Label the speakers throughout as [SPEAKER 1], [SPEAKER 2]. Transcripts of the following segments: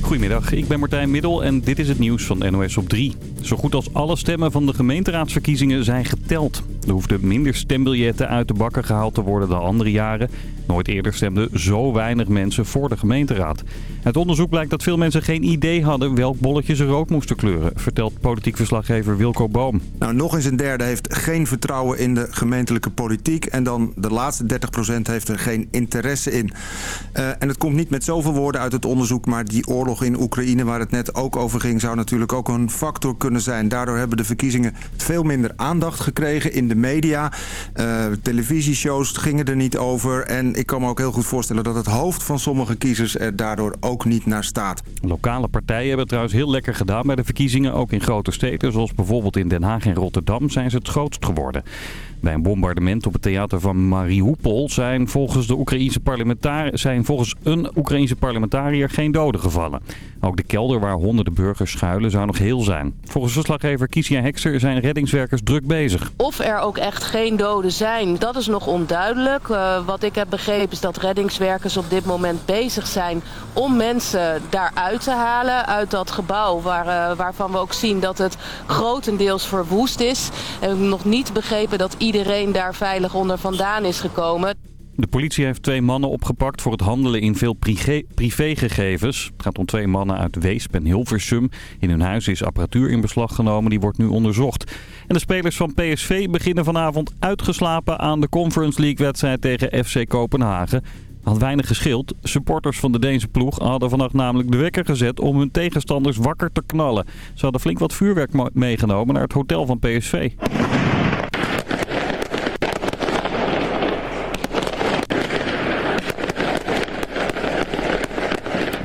[SPEAKER 1] Goedemiddag, ik ben Martijn Middel en dit is het nieuws van NOS op 3. Zo goed als alle stemmen van de gemeenteraadsverkiezingen zijn geteld. Er hoefden minder stembiljetten uit de bakken gehaald te worden dan andere jaren. Nooit eerder stemden zo weinig mensen voor de gemeenteraad. Uit onderzoek blijkt dat veel mensen geen idee hadden welk bolletje ze rood moesten kleuren, vertelt politiek verslaggever Wilco Boom.
[SPEAKER 2] Nou, nog eens een derde heeft geen vertrouwen in de gemeentelijke politiek. En dan de laatste 30% heeft er geen interesse in. Uh, en het komt niet met zoveel woorden uit het onderzoek, maar die oorlog in Oekraïne, waar het net ook over ging, zou natuurlijk ook een factor kunnen zijn. Daardoor hebben de verkiezingen veel minder aandacht gekregen in de media. Uh, televisieshows gingen er niet over. En ik kan me ook heel goed voorstellen dat het hoofd van sommige kiezers er daardoor ook niet naar staat.
[SPEAKER 1] Lokale partijen hebben trouwens heel lekker gedaan bij de verkiezingen. Ook in grote steden, zoals bijvoorbeeld in Den Haag en Rotterdam, zijn ze het grootst geworden. Bij een bombardement op het theater van Mariupol zijn volgens, de Oekraïnse zijn volgens een Oekraïense parlementariër geen doden gevallen. Ook de kelder waar honderden burgers schuilen zou nog heel zijn. Volgens verslaggever Kisia Hekster zijn reddingswerkers druk bezig.
[SPEAKER 3] Of er ook echt geen doden zijn, dat is nog onduidelijk. Uh, wat ik heb begrepen is dat reddingswerkers op dit moment bezig zijn om mensen daaruit te halen. Uit dat gebouw waar, uh, waarvan we ook zien dat het grotendeels verwoest is. En nog niet begrepen dat daar veilig onder vandaan is gekomen.
[SPEAKER 1] De politie heeft twee mannen opgepakt voor het handelen in veel privégegevens. Het gaat om twee mannen uit Weesp en Hilversum. In hun huis is apparatuur in beslag genomen, die wordt nu onderzocht. En de spelers van PSV beginnen vanavond uitgeslapen aan de Conference League-wedstrijd tegen FC Kopenhagen. Had weinig geschild. Supporters van de Deense ploeg hadden vannacht namelijk de wekker gezet om hun tegenstanders wakker te knallen. Ze hadden flink wat vuurwerk meegenomen naar het hotel van PSV.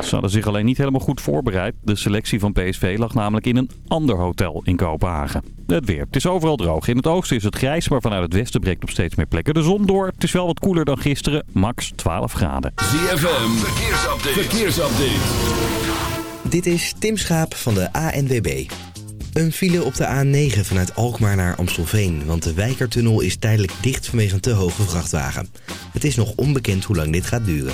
[SPEAKER 1] Ze hadden zich alleen niet helemaal goed voorbereid. De selectie van PSV lag namelijk in een ander hotel in Kopenhagen. Het weer. Het is overal droog. In het oosten is het grijs, maar vanuit het westen breekt op steeds meer plekken de zon door. Het is wel wat koeler dan gisteren. Max 12 graden.
[SPEAKER 4] ZFM. Verkeersupdate. Verkeersupdate.
[SPEAKER 5] Dit is Tim Schaap van de ANWB. Een file op de A9 vanuit Alkmaar naar Amstelveen, want de Wijkertunnel is tijdelijk dicht vanwege een te hoge vrachtwagen. Het is nog onbekend hoe lang dit gaat duren.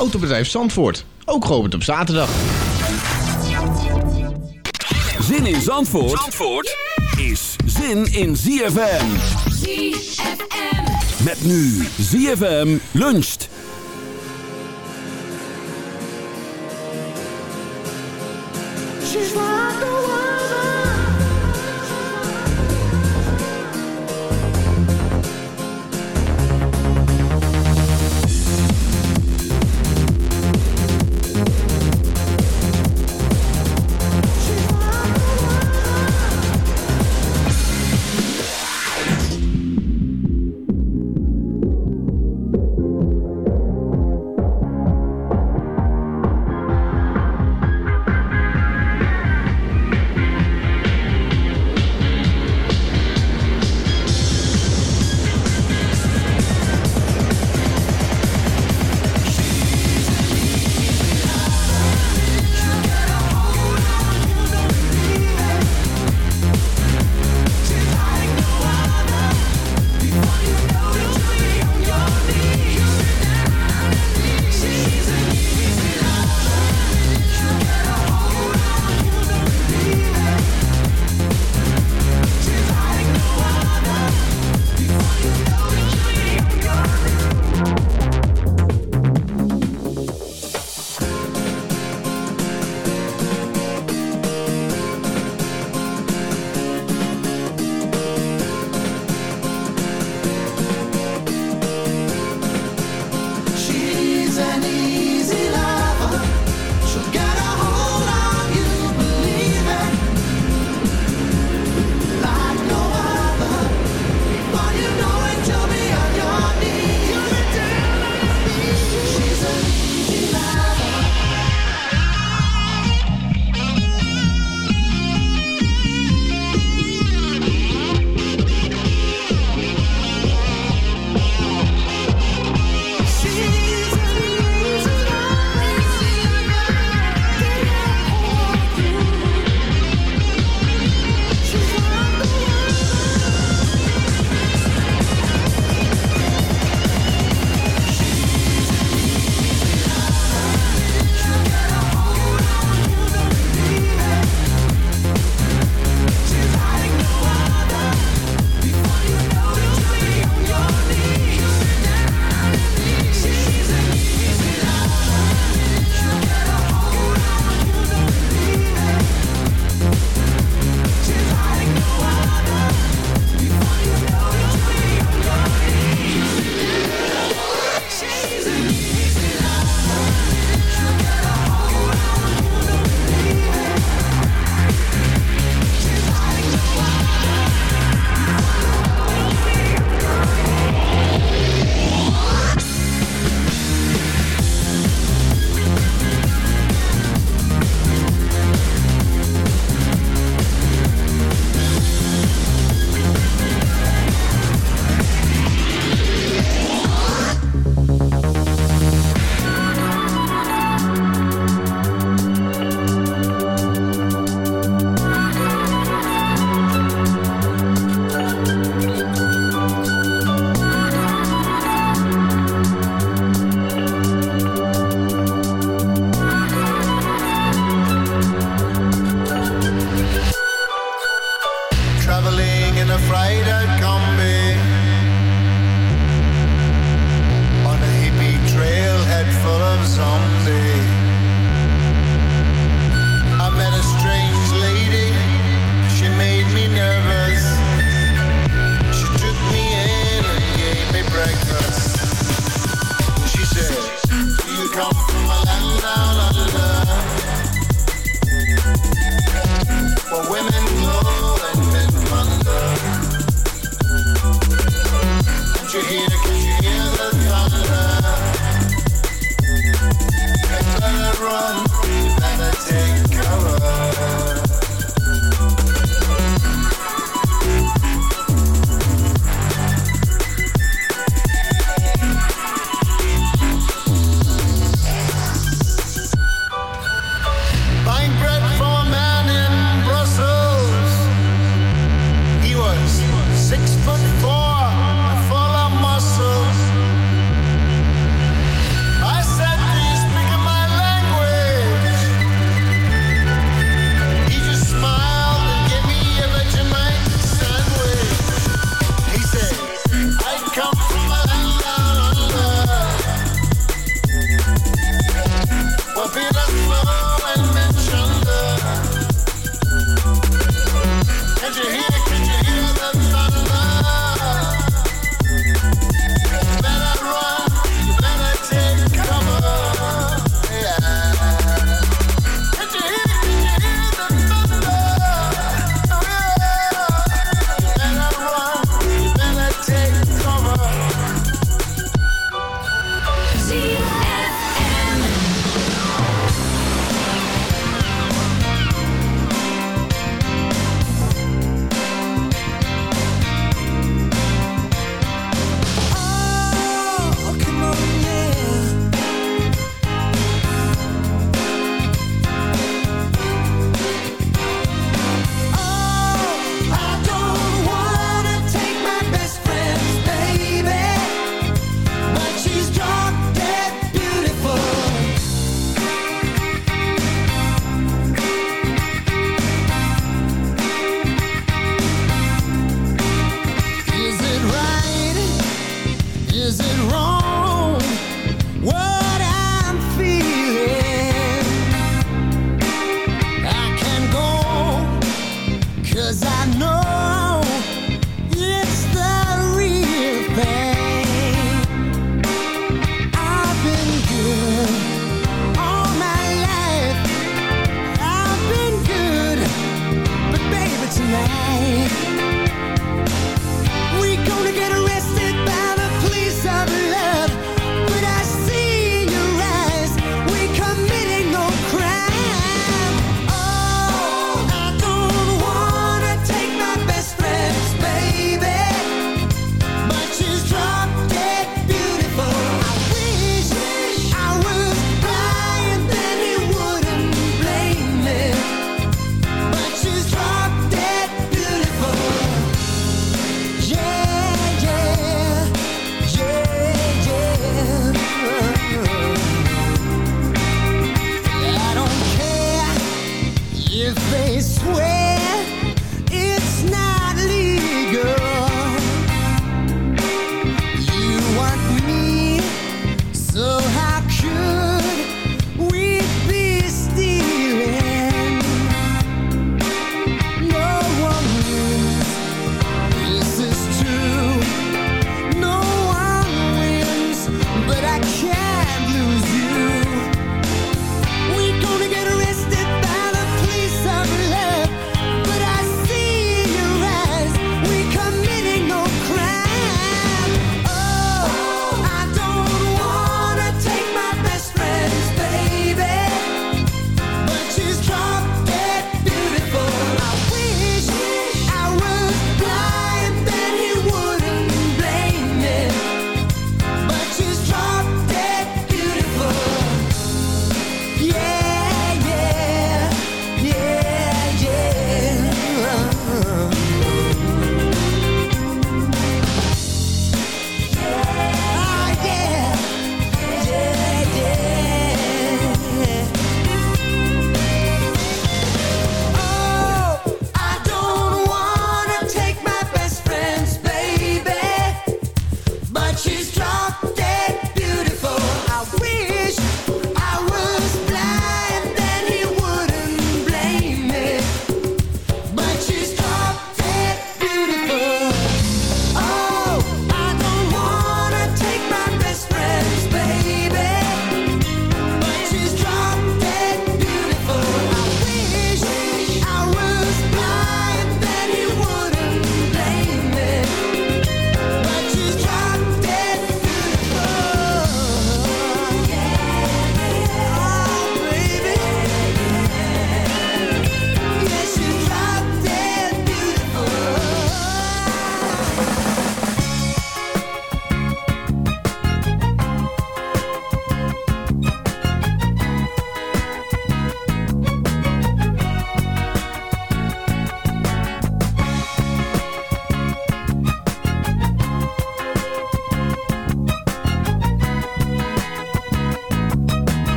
[SPEAKER 6] Autobedrijf Zandvoort. Ook geopend op zaterdag.
[SPEAKER 4] Zin in Zandvoort, Zandvoort is zin in ZFM.
[SPEAKER 7] ZFM.
[SPEAKER 4] Met nu ZFM luncht.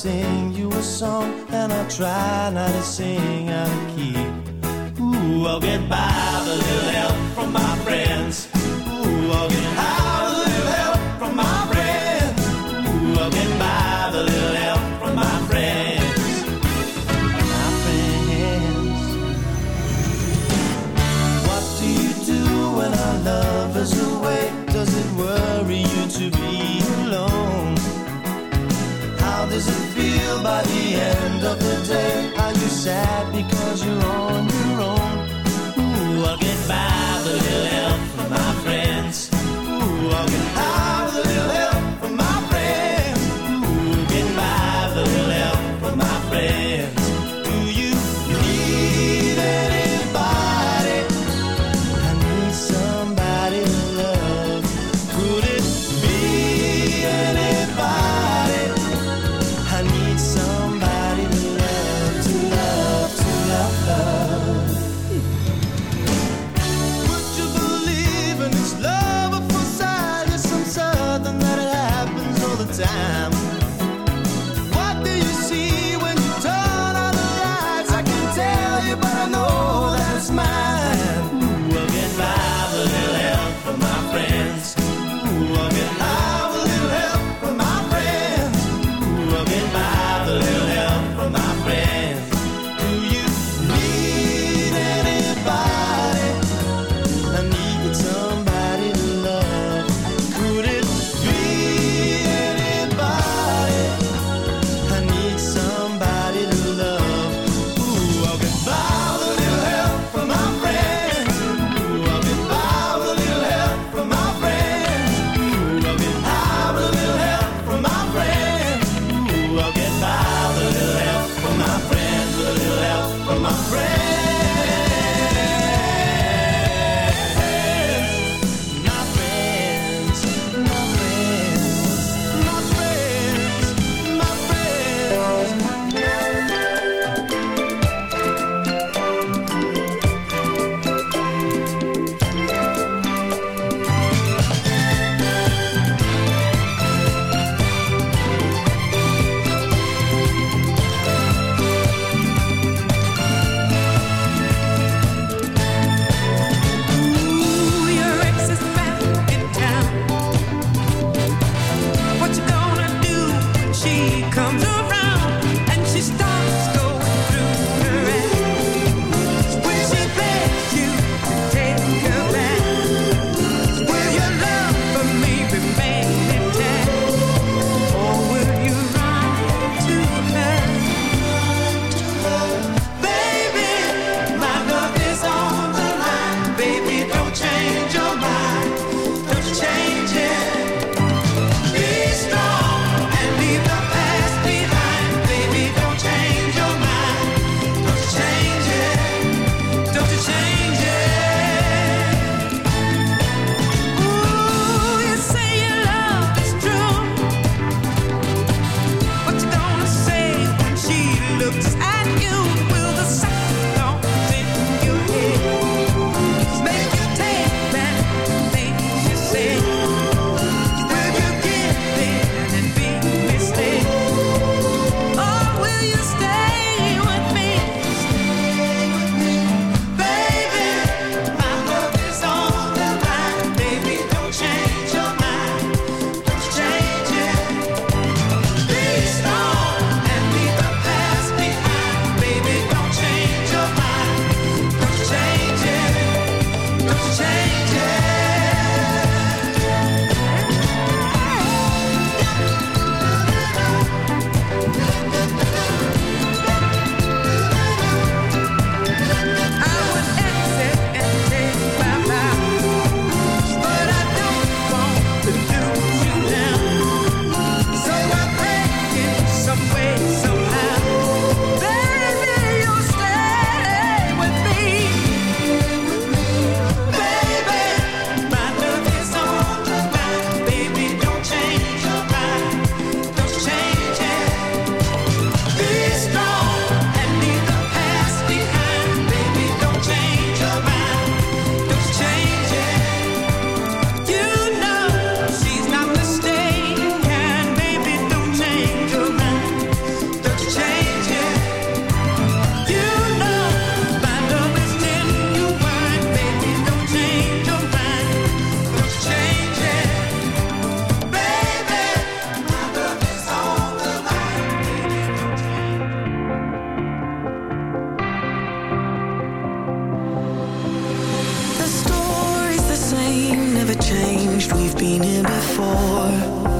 [SPEAKER 7] sing you a song, and I try not to sing out of key. Ooh, I'll get by with a little help from my friends. Ooh, I'll get high with a little help from my friends. Ooh, I'll get by with a little help from my friends. My friends. What do you do when our love is away? feel by the end of the day? Are you sad because you're on your own? Ooh, I'll get by with a little help.
[SPEAKER 8] Changed, we've been here before.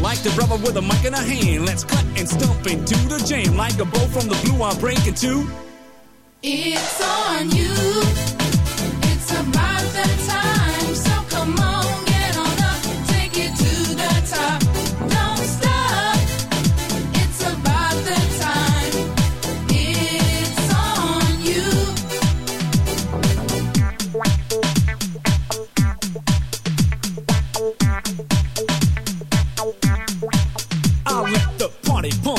[SPEAKER 4] Like the brother with a mic in a hand, let's cut and stomp into the jam. Like a bow from the blue, I'm breaking two.
[SPEAKER 8] It's on you. It's about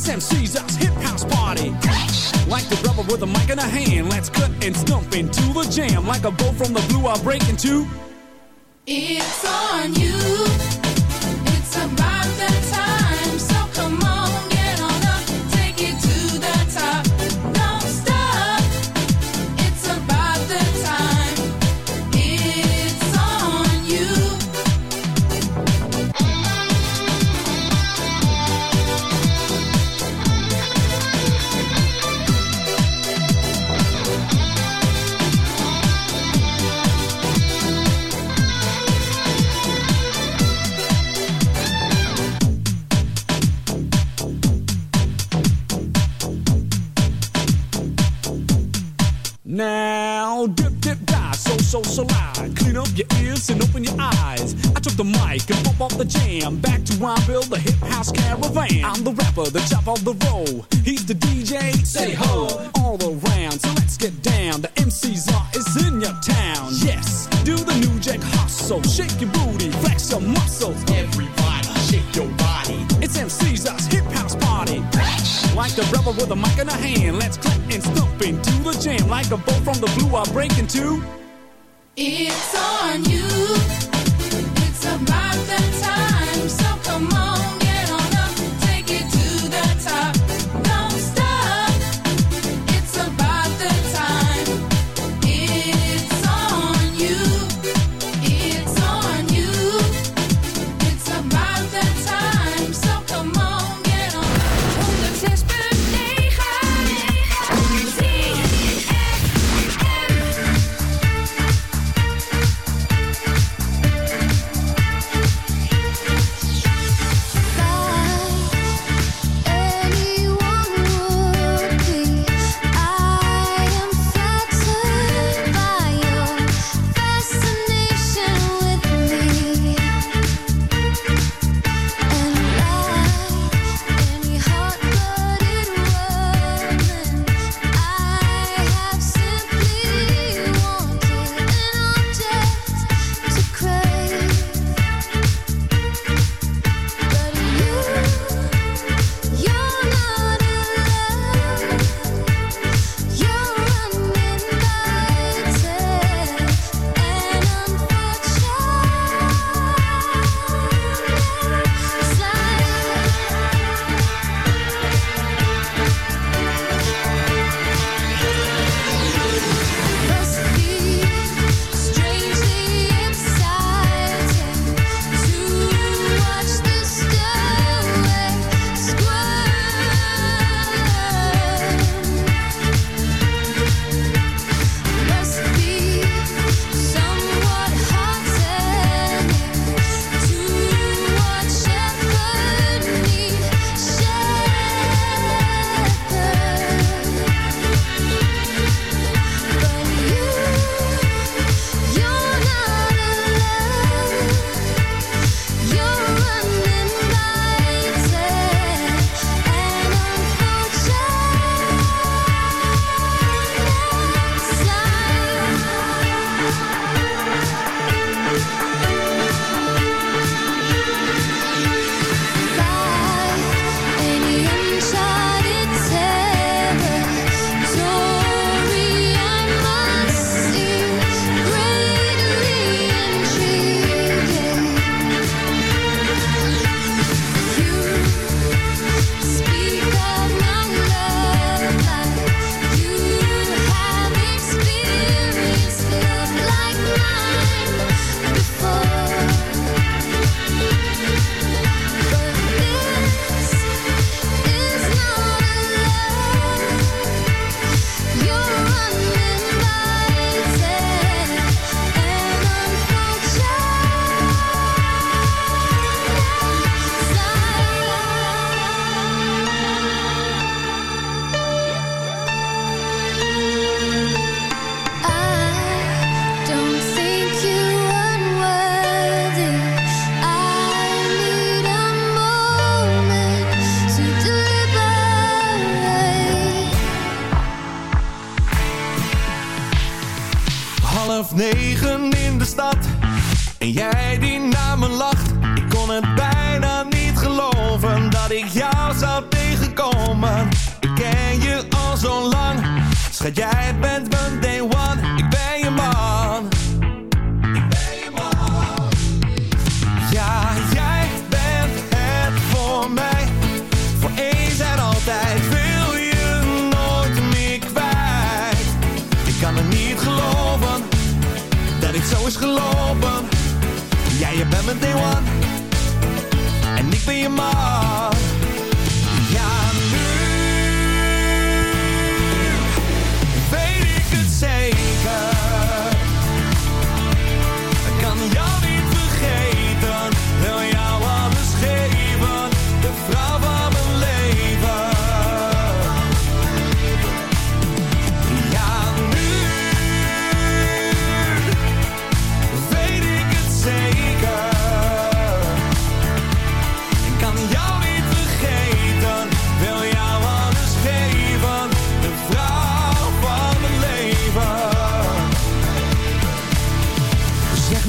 [SPEAKER 4] Sam, MC's us hip house party. Like the rubber with a mic in a hand, let's cut and stump into the jam. Like a bow from the blue, I'll break into.
[SPEAKER 9] It's on you. It's about.
[SPEAKER 4] mic and pop off the jam. Back to Rhineville, the hip house caravan. I'm the rapper, the chop of the
[SPEAKER 10] road.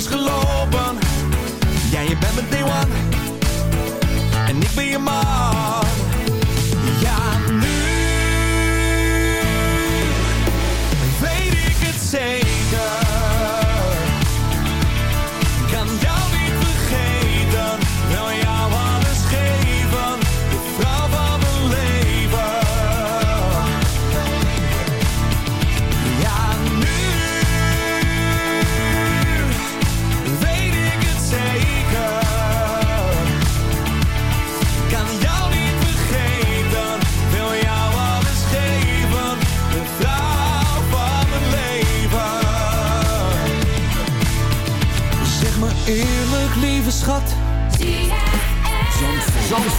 [SPEAKER 7] is gelopen. Jij, ja, bent mijn day one. En ik ben je man.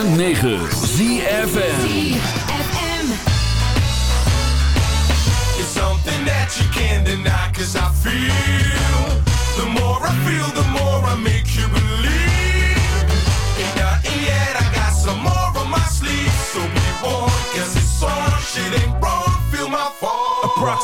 [SPEAKER 11] 106.9 ZFN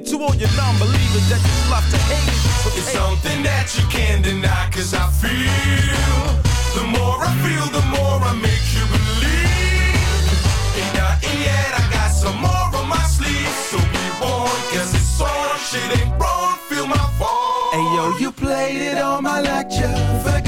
[SPEAKER 12] to all your non-believers that just love to hate it. So
[SPEAKER 11] It's something that you can't deny, cause I feel. The more I feel, the more I make you believe. Ain't nothing yet, I got some more on my sleeve. So be warned, cause it's on, shit ain't wrong, feel my fall.
[SPEAKER 12] Hey yo, you played it on my lecture. Forgot